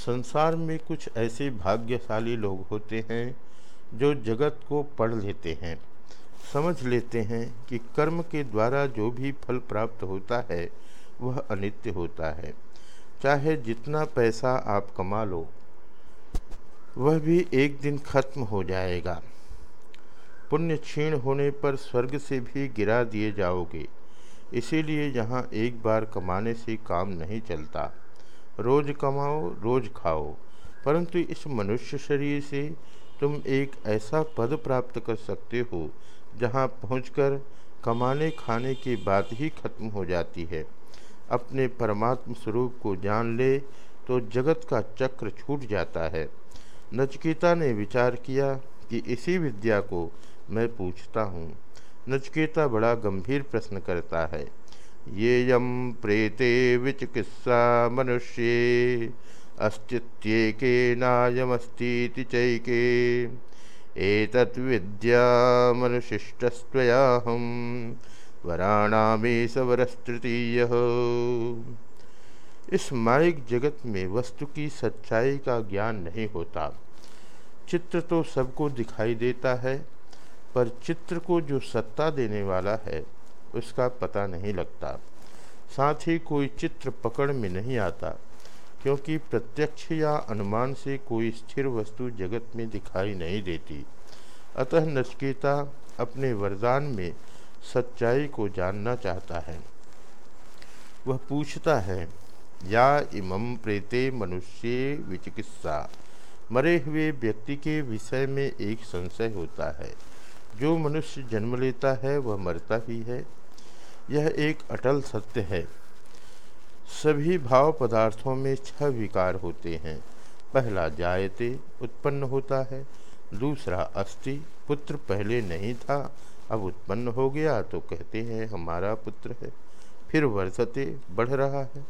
संसार में कुछ ऐसे भाग्यशाली लोग होते हैं जो जगत को पढ़ लेते हैं, समझ लेते हैं कि कर्म के द्वारा जो भी फल प्राप्त होता है, वह अनित्य होता है। चाहे जितना पैसा आप कमा लो, वह भी एक दिन खत्म हो जाएगा। पुण्य क्षीण होने पर स्वर्ग से भी गिरा दिए जाओगे। इसीलिए यहाँ एक बार कमाने से काम नहीं चलता। रोज कमाओ, रोज खाओ। परंतु इस मनुष्य शरीर से तुम एक ऐसा पद प्राप्त कर सकते हो, जहाँ पहुंचकर कमाने, खाने की बात ही खत्म हो जाती है। अपने परमात्म स्वरूप को जान ले तो जगत का चक्र छूट जाता है। नचकेता ने विचार किया कि इसी विद्या को मैं पूछता हूँ। नचकेता बड़ा गंभीर प्रश्न करता है। ये यम प्रेते विचिकित्सा मनुष्ये अस्तित्ये नायमस्तीति चैके। एतद्विद्या मनुशिष्टस्त्वयाहं वराणामेश वरस्तृतीय इस माइक जगत में वस्तु की सच्चाई का ज्ञान नहीं होता। चित्र तो सबको दिखाई देता है, पर चित्र को जो सत्ता देने वाला है उसका पता नहीं लगता। साथ ही कोई चित्र पकड़ में नहीं आता, क्योंकि प्रत्यक्ष या अनुमान से कोई स्थिर वस्तु जगत में दिखाई नहीं देती। अतः नचकेता अपने वरदान में सच्चाई को जानना चाहता है। वह पूछता है, या इमं प्रेते मनुष्य विचिकित्सा? मरे हुए व्यक्ति के विषय में एक संशय होता है। जो मनुष्य जन्म लेता है, वह मरता ही है। यह एक अटल सत्य है। सभी भाव पदार्थों में छह विकार होते हैं। पहला जायते, उत्पन्न होता है। दूसरा अस्थि पुत्र पहले नहीं था, अब उत्पन्न हो गया तो कहते हैं हमारा पुत्र है। फिर वर्षते बढ़ रहा है।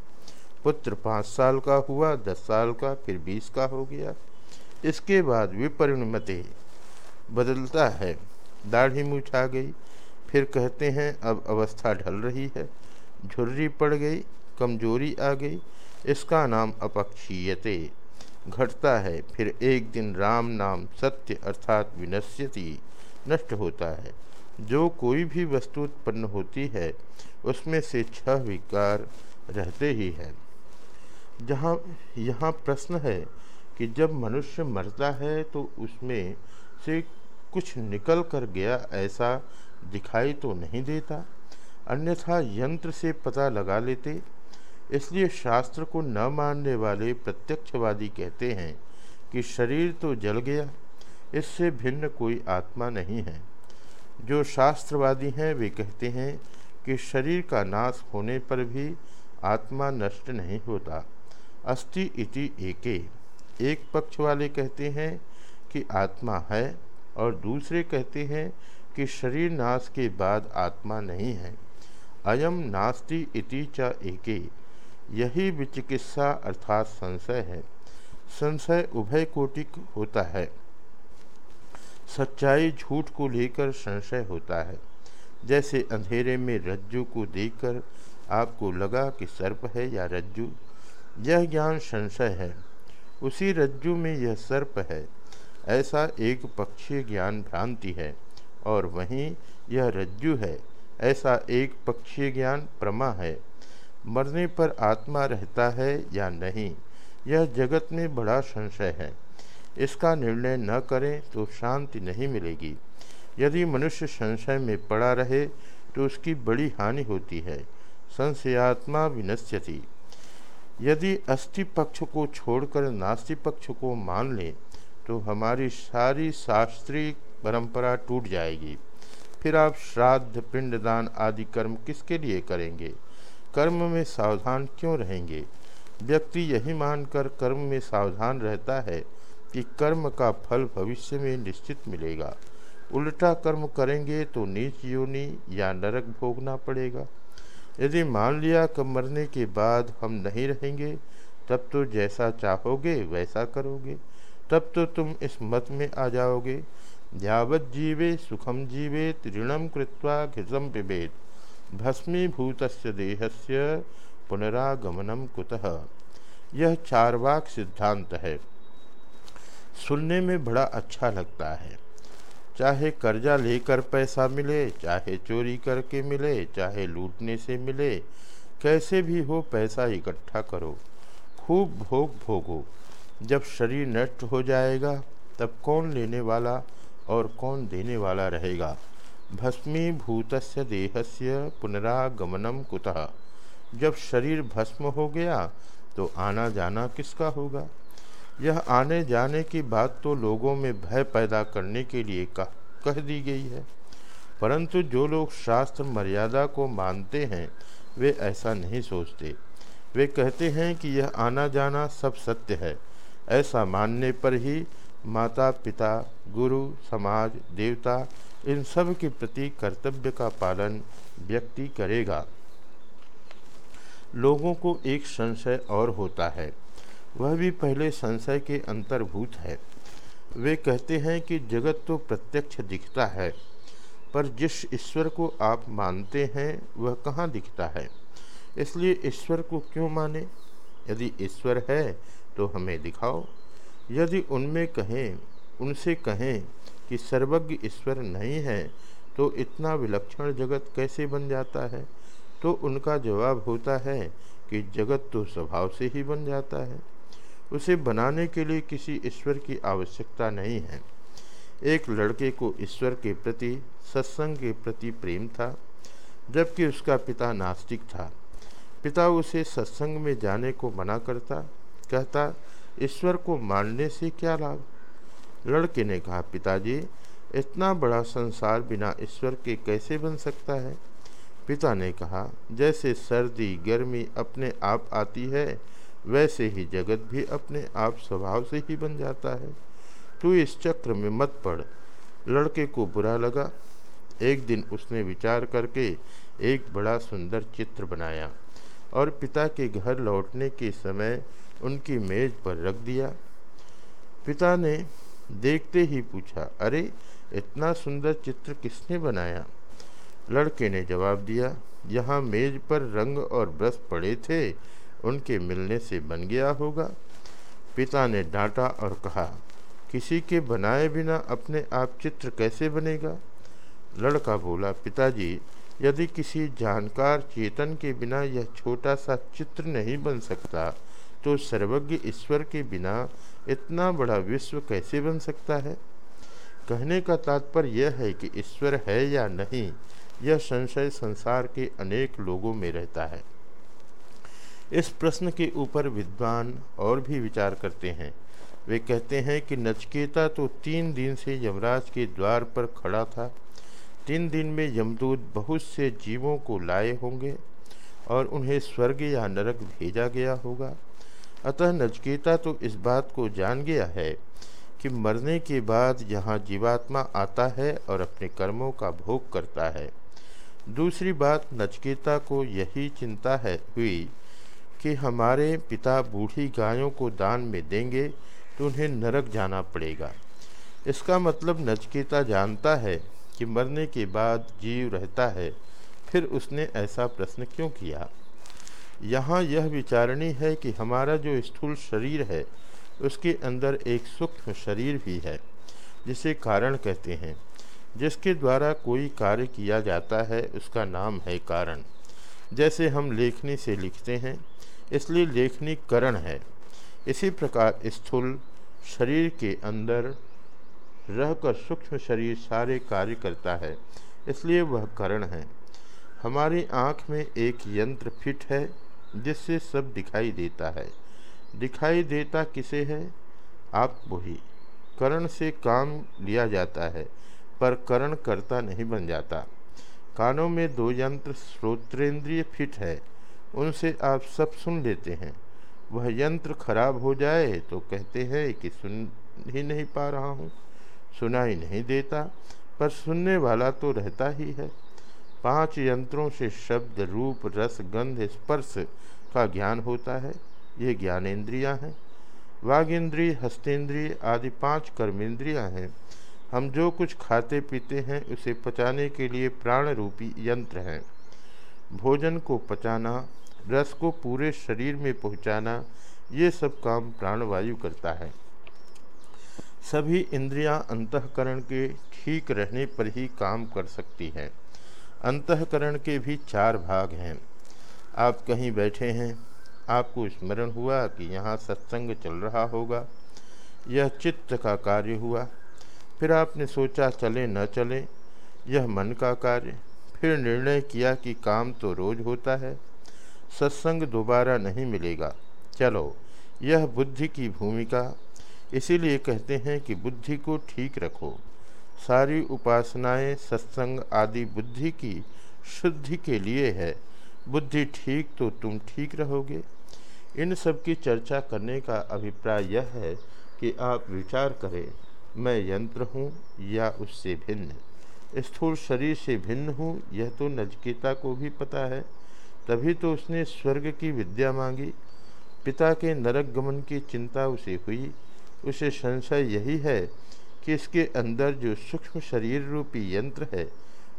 पुत्र पाँच साल का हुआ, दस साल का, फिर बीस का हो गया। इसके बाद विपरिणमते बदलता है। दाढ़ी मूछ आ गई फिर कहते हैं, अब अवस्था ढल रही है। झुर्री पड़ गई, कमज़ोरी आ गई। इसका नाम अपक्षीयते। घटता है, फिर एक दिन राम नाम सत्य अर्थात विनश्यति नष्ट होता है। जो कोई भी वस्तु उत्पन्न होती है, उसमें से छह विकार रहते ही हैं। जहाँ, यहाँ प्रश्न है कि जब मनुष्य मरता है तो उसमें से कुछ निकल कर गया ऐसा दिखाई तो नहीं देता, अन्यथा यंत्र से पता लगा लेते। इसलिए शास्त्र को न मानने वाले प्रत्यक्षवादी कहते हैं कि शरीर तो जल गया, इससे भिन्न कोई आत्मा नहीं है। जो शास्त्रवादी हैं, वे कहते हैं कि शरीर का नाश होने पर भी आत्मा नष्ट नहीं होता। अस्ति इति एके। एक पक्ष वाले कहते हैं कि आत्मा है और दूसरे कहते हैं कि शरीर नाश के बाद आत्मा नहीं है। अयम नास्ति इति च एके। यही विचिकित्सा अर्थात संशय है। संशय उभय कोटिक होता है। सच्चाई झूठ को लेकर संशय होता है। जैसे अंधेरे में रज्जु को देखकर आपको लगा कि सर्प है या रज्जु, यह ज्ञान संशय है। उसी रज्जु में यह सर्प है। ऐसा एक पक्षीय ज्ञान भ्रांति है। और वहीं यह रज्जु है। ऐसा एक पक्षीय ज्ञान प्रमा है। मरने पर आत्मा रहता है या नहीं, यह जगत में बड़ा संशय है। इसका निर्णय न करें तो शांति नहीं मिलेगी। यदि मनुष्य संशय में पड़ा रहे तो उसकी बड़ी हानि होती है। संशयात्मा विनश्यति। यदि अस्थि पक्ष को छोड़कर नास्ति पक्ष को मान लें तो हमारी सारी शास्त्रीय परंपरा टूट जाएगी। फिर आप श्राद्ध, पिंडदान आदि कर्म किसके लिए करेंगे? कर्म में सावधान क्यों रहेंगे? व्यक्ति यही मानकर कर्म में सावधान रहता है कि कर्म का फल भविष्य में निश्चित मिलेगा। उल्टा कर्म करेंगे तो नीच योनि या नरक भोगना पड़ेगा। यदि मान लिया कि मरने के बाद हम नहीं रहेंगे, तब तो जैसा चाहोगे वैसा करोगे। तब तो तुम इस मत में आ जाओगे। यावत जीवे सुखम जीवे ऋणम कृत्वा घृतम पिबेत। भस्मीभूत देहस्य पुनरागमनम कुतः? यह चारवाक सिद्धांत है। सुनने में बड़ा अच्छा लगता है। चाहे कर्जा लेकर पैसा मिले, चाहे चोरी करके मिले, चाहे लूटने से मिले, कैसे भी हो पैसा इकट्ठा करो। खूब भोग भोगो। जब शरीर नष्ट हो जाएगा, तब कौन लेने वाला और कौन देने वाला रहेगा? भस्मीभूत देहस्य पुनरागमनम कुतः? जब शरीर भस्म हो गया तो आना जाना किसका होगा? यह आने जाने की बात तो लोगों में भय पैदा करने के लिए कह, कह दी गई है। परंतु जो लोग शास्त्र मर्यादा को मानते हैं वे ऐसा नहीं सोचते। वे कहते हैं कि यह आना जाना सब सत्य है। ऐसा मानने पर ही माता, पिता, गुरु, समाज, देवता, इन सब के प्रति कर्तव्य का पालन व्यक्ति करेगा। लोगों को एक संशय और होता है। वह भी पहले संशय के अंतर्भूत है। वे कहते हैं कि जगत तो प्रत्यक्ष दिखता है, पर जिस ईश्वर को आप मानते हैं, वह कहाँ दिखता है? इसलिए ईश्वर को क्यों माने? यदि ईश्वर है तो हमें दिखाओ। यदि उनमें कहें, उनसे कहें कि सर्वज्ञ ईश्वर नहीं है तो इतना विलक्षण जगत कैसे बन जाता है? तो उनका जवाब होता है कि जगत तो स्वभाव से ही बन जाता है। उसे बनाने के लिए किसी ईश्वर की आवश्यकता नहीं है। एक लड़के को ईश्वर के प्रति, सत्संग के प्रति प्रेम था, जबकि उसका पिता नास्तिक था। पिता उसे सत्संग में जाने को मना करता, कहता ईश्वर को मानने से क्या लाभ? लड़के ने कहा, पिताजी, इतना बड़ा संसार बिना ईश्वर के कैसे बन सकता है? पिता ने कहा, जैसे सर्दी, गर्मी अपने आप आती है, वैसे ही जगत भी अपने आप स्वभाव से ही बन जाता है। तू इस चक्र में मत पड़। लड़के को बुरा लगा। एक दिन उसने विचार करके एक बड़ा सुंदर चित्र बनाया और पिता के घर लौटने के समय उनकी मेज पर रख दिया। पिता ने देखते ही पूछा, अरे, इतना सुंदर चित्र किसने बनाया? लड़के ने जवाब दिया, यहाँ मेज पर रंग और ब्रश पड़े थे, उनके मिलने से बन गया होगा। पिता ने डांटा और कहा, किसी के बनाए बिना अपने आप चित्र कैसे बनेगा? लड़का बोला, पिताजी, यदि किसी जानकार चेतन के बिना यह छोटा सा चित्र नहीं बन सकता तो सर्वज्ञ ईश्वर के बिना इतना बड़ा विश्व कैसे बन सकता है? कहने का तात्पर्य यह है कि ईश्वर है या नहीं, यह संशय संसार के अनेक लोगों में रहता है। इस प्रश्न के ऊपर विद्वान और भी विचार करते हैं। वे कहते हैं कि नचकेता तो तीन दिन से यमराज के द्वार पर खड़ा था। तीन दिन में यमदूत बहुत से जीवों को लाए होंगे और उन्हें स्वर्ग या नरक भेजा गया होगा। अतः नचकेता तो इस बात को जान गया है कि मरने के बाद यहाँ जीवात्मा आता है और अपने कर्मों का भोग करता है। दूसरी बात, नचकेता को यही चिंता है हुई कि हमारे पिता बूढ़ी गायों को दान में देंगे तो उन्हें नरक जाना पड़ेगा। इसका मतलब नचकेता जानता है कि मरने के बाद जीव रहता है, फिर उसने ऐसा प्रश्न क्यों किया? यहाँ यह विचारणी है कि हमारा जो स्थूल शरीर है, उसके अंदर एक सूक्ष्म शरीर भी है, जिसे कारण कहते हैं। जिसके द्वारा कोई कार्य किया जाता है, उसका नाम है कारण। जैसे हम लेखनी से लिखते हैं, इसलिए लेखनी करण है। इसी प्रकार स्थूल शरीर के अंदर रहकर सूक्ष्म शरीर सारे कार्य करता है, इसलिए वह करण है। हमारी आँख में एक यंत्र फिट है जिससे सब दिखाई देता है। दिखाई देता किसे है? आप ही। करण से काम लिया जाता है, पर करण करता नहीं बन जाता। कानों में दो यंत्र श्रोत्रेंद्रिय फिट है, उनसे आप सब सुन लेते हैं। वह यंत्र खराब हो जाए तो कहते हैं कि सुन ही नहीं पा रहा हूँ, सुनाई नहीं देता, पर सुनने वाला तो रहता ही है। पाँच यंत्रों से शब्द, रूप, रस, गंध, स्पर्श का ज्ञान होता है। ये ज्ञानेन्द्रियाँ हैं। वाघेंद्रिय हस्तेंद्रिय आदि पाँच कर्मेंद्रियाँ हैं। हम जो कुछ खाते पीते हैं, उसे पचाने के लिए प्राण रूपी यंत्र हैं। भोजन को पचाना, रस को पूरे शरीर में पहुँचाना, ये सब काम प्राणवायु करता है। सभी इंद्रियाँ अंतकरण के ठीक रहने पर ही काम कर सकती हैं। अंतकरण के भी चार भाग हैं। आप कहीं बैठे हैं, आपको स्मरण हुआ कि यहाँ सत्संग चल रहा होगा। यह चित्त का कार्य हुआ। फिर आपने सोचा, चले न चले, यह मन का कार्य। फिर निर्णय किया कि काम तो रोज होता है, सत्संग दोबारा नहीं मिलेगा। चलो, यह बुद्धि की भूमिका। इसीलिए कहते हैं कि बुद्धि को ठीक रखो। सारी उपासनाएँ, सत्संग आदि बुद्धि की शुद्धि के लिए है। बुद्धि ठीक तो तुम ठीक रहोगे। इन सब की चर्चा करने का अभिप्राय यह है कि आप विचार करें, मैं यंत्र हूँ या उससे भिन्न। स्थूल शरीर से भिन्न हूँ, यह तो नजकेता को भी पता है। तभी तो उसने स्वर्ग की विद्या मांगी। पिता के नरक गमन की चिंता उसे हुई। उसे संशय यही है कि इसके अंदर जो सूक्ष्म शरीर रूपी यंत्र है,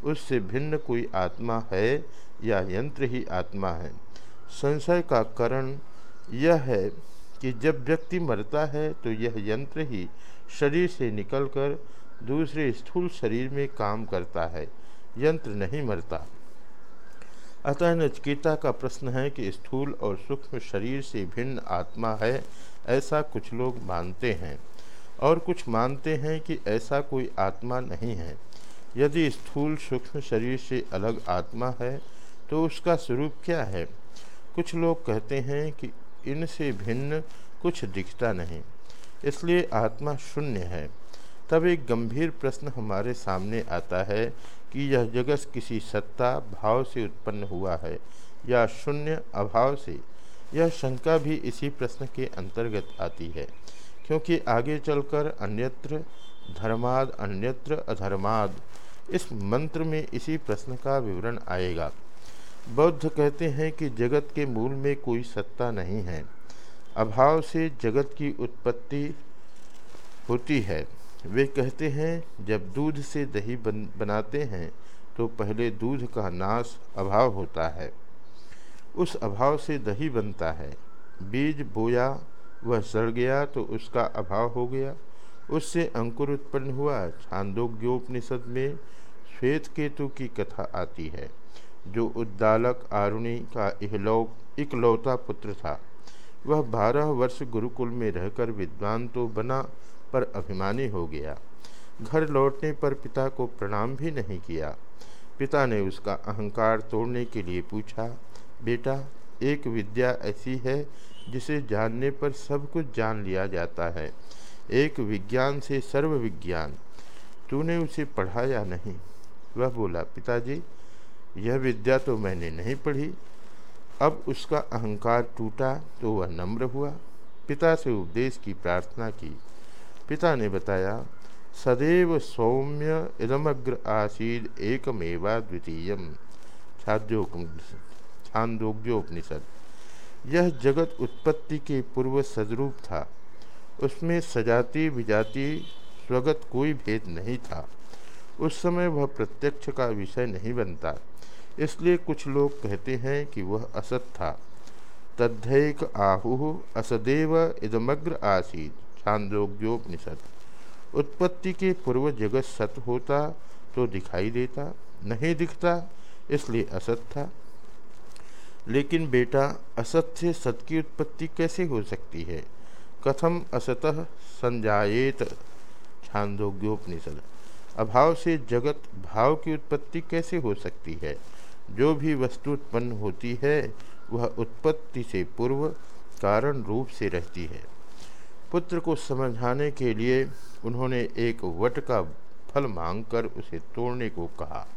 उससे भिन्न कोई आत्मा है या यंत्र ही आत्मा है? संशय का कारण यह है कि जब व्यक्ति मरता है तो यह यंत्र ही शरीर से निकलकर दूसरे स्थूल शरीर में काम करता है। यंत्र नहीं मरता। अतः नचकेता का प्रश्न है कि स्थूल और सूक्ष्म शरीर से भिन्न आत्मा है, ऐसा कुछ लोग मानते हैं। और कुछ मानते हैं कि ऐसा कोई आत्मा नहीं है। यदि स्थूल सूक्ष्म शरीर से अलग आत्मा है तो उसका स्वरूप क्या है? कुछ लोग कहते हैं कि इनसे भिन्न कुछ दिखता नहीं, इसलिए आत्मा शून्य है। तब एक गंभीर प्रश्न हमारे सामने आता है कि यह जगत किसी सत्ता, भाव से उत्पन्न हुआ है या शून्य अभाव से? यह शंका भी इसी प्रश्न के अंतर्गत आती है। क्योंकि आगे चलकर अन्यत्र धर्माद अन्यत्र अधर्माद। इस मंत्र में इसी प्रश्न का विवरण आएगा। बौद्ध कहते हैं कि जगत के मूल में कोई सत्ता नहीं है। अभाव से जगत की उत्पत्ति होती है। वे कहते हैं जब दूध से दही बन, बनाते हैं तो पहले दूध का नाश अभाव होता है। उस अभाव से दही बनता है। बीज बोया वह सड़ गया तो उसका अभाव हो गया। उससे अंकुर उत्पन्न हुआ। छांदोग्योपनिषद में श्वेत केतु की कथा आती है, जो उद्दालक आरुणी का इहलौक, इकलौता पुत्र था। वह बारह वर्ष गुरुकुल में रहकर विद्वान तो बना, पर अभिमानी हो गया। घर लौटने पर पिता को प्रणाम भी नहीं किया। पिता ने उसका अहंकार तोड़ने के लिए पूछा, बेटा एक विद्या ऐसी है जिसे जानने पर सब कुछ जान लिया जाता है। एक विज्ञान से सर्व विज्ञान तूने उसे पढ़ा या नहीं? वह बोला, पिताजी, यह विद्या तो मैंने नहीं पढ़ी। अब उसका अहंकार टूटा तो वह नम्र हुआ। पिता से उपदेश की प्रार्थना की। पिता ने बताया, सदैव सौम्य इदमग्र आसीद एकमेवा द्वितीय छांदोग्योपनिषद। यह जगत उत्पत्ति के पूर्व सदरूप था। उसमें सजाति विजाति स्वगत कोई भेद नहीं था। उस समय वह प्रत्यक्ष का विषय नहीं बनता। इसलिए कुछ लोग कहते हैं कि वह असत था। तद्धैक आहु असदेव इदमग्र आसीत। छांदोग्योपनिषद। उत्पत्ति के पूर्व जगत सत होता तो दिखाई देता, नहीं दिखता, इसलिए असत था। लेकिन बेटा असत से सत की उत्पत्ति कैसे हो सकती है? कथम असतः संजाएत छांदोग्योपनिषद। अभाव से जगत भाव की उत्पत्ति कैसे हो सकती है? जो भी वस्तु उत्पन्न होती है, वह उत्पत्ति से पूर्व कारण रूप से रहती है। पुत्र को समझाने के लिए उन्होंने एक वट का फल मांगकर उसे तोड़ने को कहा।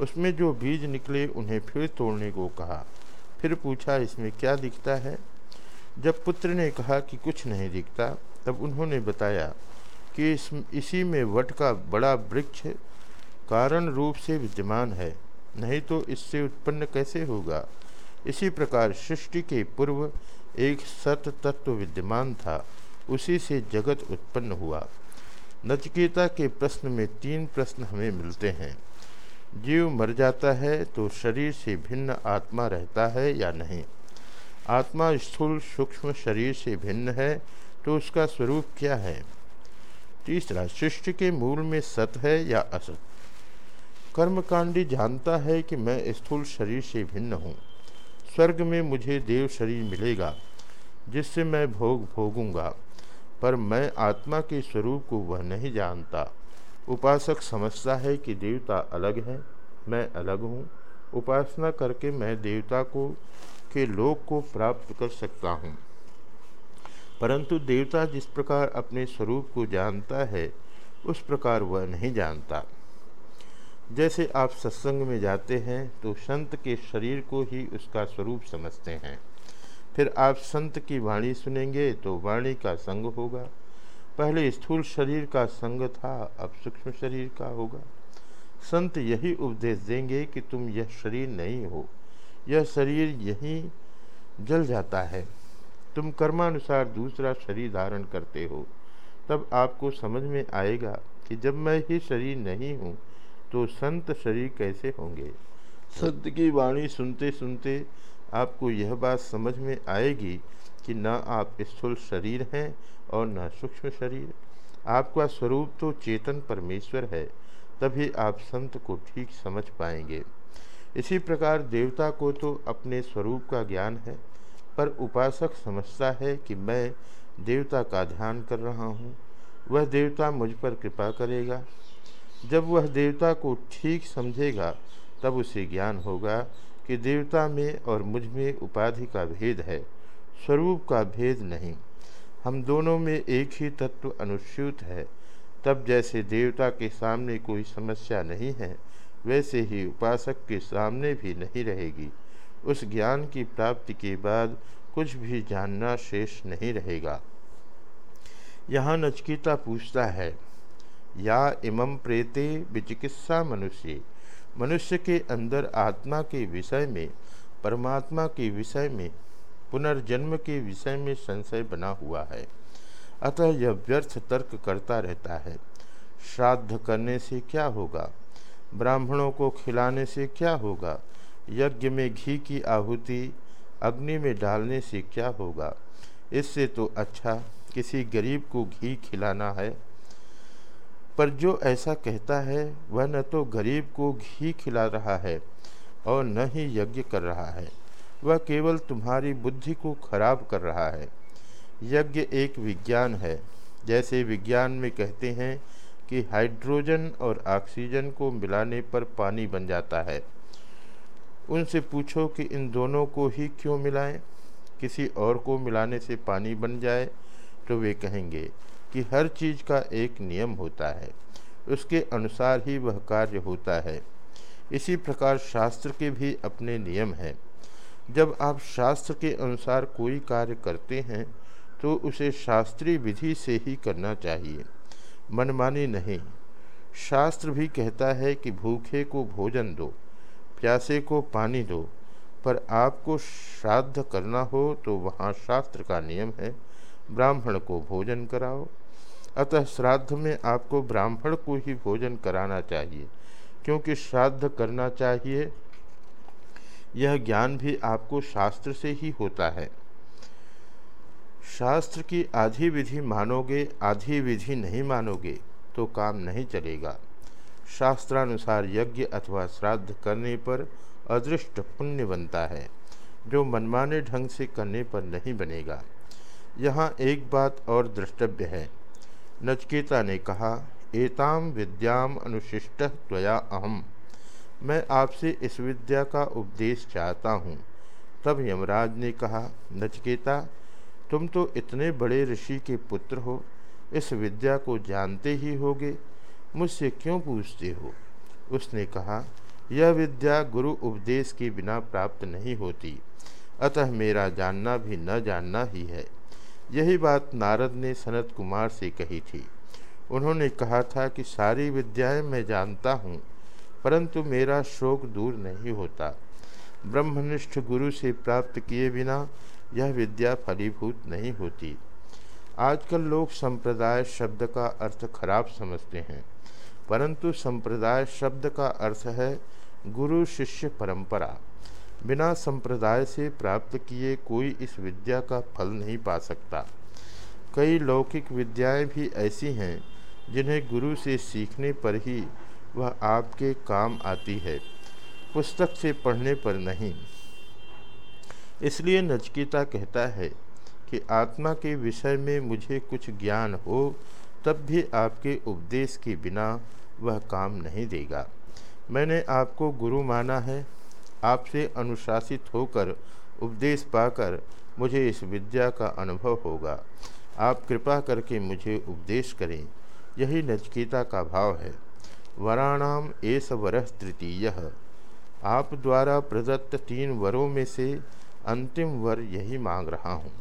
उसमें जो बीज निकले, उन्हें फिर तोड़ने को कहा। फिर पूछा, इसमें क्या दिखता है? जब पुत्र ने कहा कि कुछ नहीं दिखता, तब उन्होंने बताया कि इस, इसी में वट का बड़ा वृक्ष कारण रूप से विद्यमान है, नहीं तो इससे उत्पन्न कैसे होगा? इसी प्रकार सृष्टि के पूर्व एक सत तत्व विद्यमान था, उसी से जगत उत्पन्न हुआ। नचकेता के प्रश्न में तीन प्रश्न हमें मिलते हैं। जीव मर जाता है तो शरीर से भिन्न आत्मा रहता है या नहीं? आत्मा स्थूल सूक्ष्म शरीर से भिन्न है तो उसका स्वरूप क्या है? तीसरा, सृष्टि के मूल में सत है या असत कर्मकांडी जानता है कि मैं स्थूल शरीर से भिन्न हूँ। स्वर्ग में मुझे देव शरीर मिलेगा, जिससे मैं भोग भोगूँगा, पर मैं आत्मा के स्वरूप को वह नहीं जानता। उपासक समझता है कि देवता अलग है, मैं अलग हूँ। उपासना करके मैं देवता को, के लोक को प्राप्त कर सकता हूँ। परंतु देवता जिस प्रकार अपने स्वरूप को जानता है, उस प्रकार वह नहीं जानता। जैसे आप सत्संग में जाते हैं तो संत के शरीर को ही उसका स्वरूप समझते हैं। फिर आप संत की वाणी सुनेंगे तो वाणी का संग होगा। पहले स्थूल शरीर का संग था, अब सूक्ष्म शरीर का होगा। संत यही उपदेश देंगे कि तुम यह शरीर नहीं हो। यह शरीर यही जल जाता है। तुम कर्मानुसार दूसरा शरीर धारण करते हो। तब आपको समझ में आएगा कि जब मैं ही शरीर नहीं हूँ तो संत शरीर कैसे होंगे? संत की वाणी सुनते सुनते आपको यह बात समझ में आएगी कि न आप स्थूल शरीर हैं और न सूक्ष्म शरीर। आपका स्वरूप तो चेतन परमेश्वर है, तभी आप संत को ठीक समझ पाएँगे। इसी प्रकार देवता को तो अपने स्वरूप का ज्ञान है, पर उपासक समझता है कि मैं देवता का ध्यान कर रहा हूँ। वह देवता मुझ पर कृपा करेगा। जब वह देवता को ठीक समझेगा, तब उसे ज्ञान होगा कि देवता में और मुझमें उपाधि का भेद है, स्वरूप का भेद नहीं। हम दोनों में एक ही तत्व अनुस्यूत है। तब जैसे देवता के सामने कोई समस्या नहीं है, वैसे ही उपासक के सामने भी नहीं रहेगी। उस ज्ञान की प्राप्ति के बाद कुछ भी जानना शेष नहीं रहेगा। यहाँ नचकीता पूछता है, या इमम प्रेते विचिकित्सा मनुष्य? मनुष्य के अंदर आत्मा के विषय में, परमात्मा के विषय में, पुनर्जन्म के विषय में संशय बना हुआ है। अतः यह व्यर्थ तर्क करता रहता है। श्राद्ध करने से क्या होगा? ब्राह्मणों को खिलाने से क्या होगा? यज्ञ में घी की आहुति अग्नि में डालने से क्या होगा? इससे तो अच्छा किसी गरीब को घी खिलाना है। पर जो ऐसा कहता है, वह न तो गरीब को घी खिला रहा है और न ही यज्ञ कर रहा है। वह केवल तुम्हारी बुद्धि को खराब कर रहा है। यज्ञ एक विज्ञान है। जैसे विज्ञान में कहते हैं कि हाइड्रोजन और ऑक्सीजन को मिलाने पर पानी बन जाता है। उनसे पूछो कि इन दोनों को ही क्यों मिलाएँ? किसी और को मिलाने से पानी बन जाए तो वे कहेंगे कि हर चीज़ का एक नियम होता है। उसके अनुसार ही वह कार्य होता है। इसी प्रकार शास्त्र के भी अपने नियम हैं। जब आप शास्त्र के अनुसार कोई कार्य करते हैं तो उसे शास्त्रीय विधि से ही करना चाहिए। मनमानी नहीं। शास्त्र भी कहता है कि भूखे को भोजन दो, प्यासे को पानी दो, पर आपको श्राद्ध करना हो तो वहाँ शास्त्र का नियम है। ब्राह्मण को भोजन कराओ। अतः श्राद्ध में आपको ब्राह्मण को ही भोजन कराना चाहिए, क्योंकि श्राद्ध करना चाहिए, यह ज्ञान भी आपको शास्त्र से ही होता है। शास्त्र की आधी विधि मानोगे, आधी विधि नहीं मानोगे तो काम नहीं चलेगा। शास्त्रानुसार यज्ञ अथवा श्राद्ध करने पर अदृष्ट पुण्य बनता है, जो मनमाने ढंग से करने पर नहीं बनेगा। यहाँ एक बात और द्रष्टव्य है। नचकेता ने कहा एताम विद्याम अनुशिष्ट त्वया अहम मैं आपसे इस विद्या का उपदेश चाहता हूँ। तब यमराज ने कहा, नचकेता, तुम तो इतने बड़े ऋषि के पुत्र हो, इस विद्या को जानते ही होगे, मुझसे क्यों पूछते हो? उसने कहा, यह विद्या गुरु उपदेश के बिना प्राप्त नहीं होती, अतः मेरा जानना भी न जानना ही है। यही बात नारद ने सनत कुमार से कही थी। उन्होंने कहा था कि सारी विद्याएँ मैं जानता हूँ, परंतु मेरा शोक दूर नहीं होता। ब्रह्मनिष्ठ गुरु से प्राप्त किए बिना यह विद्या फलीभूत नहीं होती। आजकल लोग संप्रदाय शब्द का अर्थ खराब समझते हैं, परंतु संप्रदाय शब्द का अर्थ है गुरु शिष्य परंपरा। बिना संप्रदाय से प्राप्त किए कोई इस विद्या का फल नहीं पा सकता। कई लौकिक विद्याएँ भी ऐसी हैं, जिन्हें गुरु से सीखने पर ही वह आपके काम आती है, पुस्तक से पढ़ने पर नहीं। इसलिए नचकीता कहता है कि आत्मा के विषय में मुझे कुछ ज्ञान हो, तब भी आपके उपदेश के बिना वह काम नहीं देगा। मैंने आपको गुरु माना है आपसे अनुशासित होकर उपदेश पाकर मुझे इस विद्या का अनुभव होगा। आप कृपा करके मुझे उपदेश करें। यही नचकेता का भाव है। वराणाम एस वर तृतीय। आप द्वारा प्रदत्त तीन वरों में से अंतिम वर यही मांग रहा हूँ।